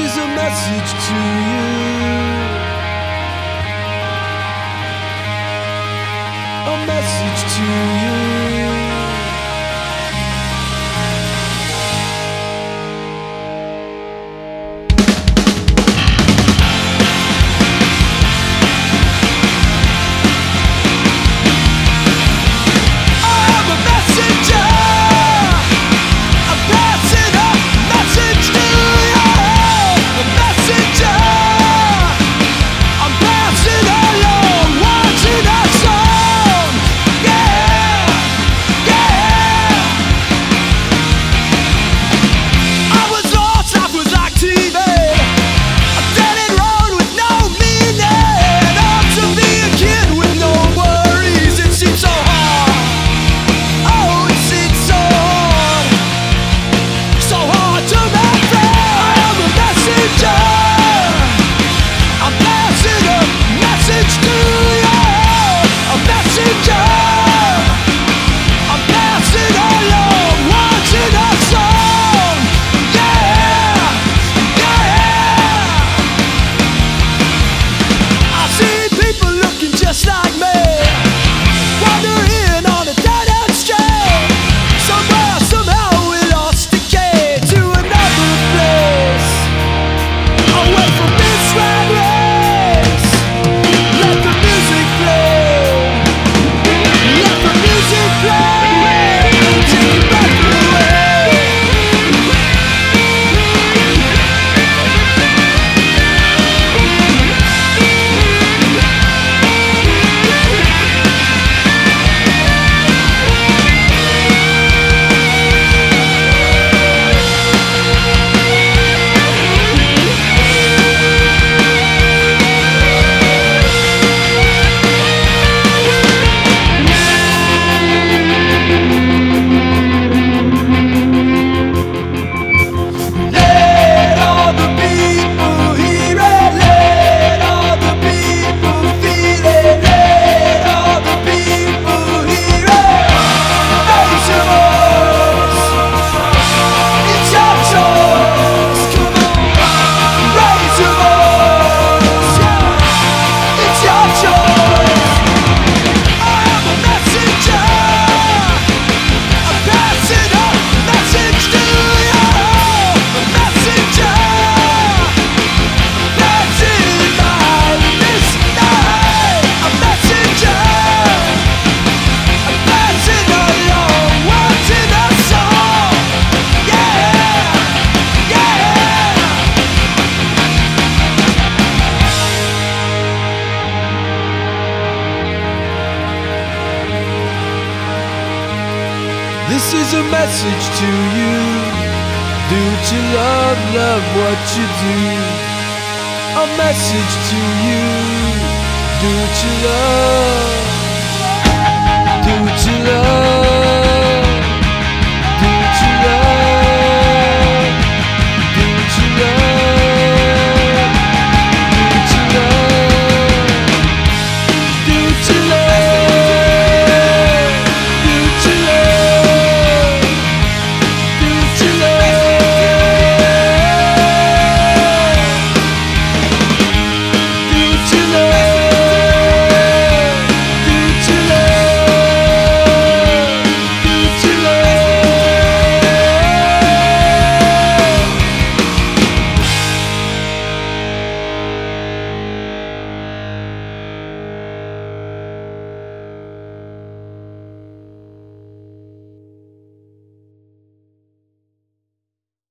is a message to you. A message to you. This is a message to you. Do what you love, love what you do. A message to you. Do what you love.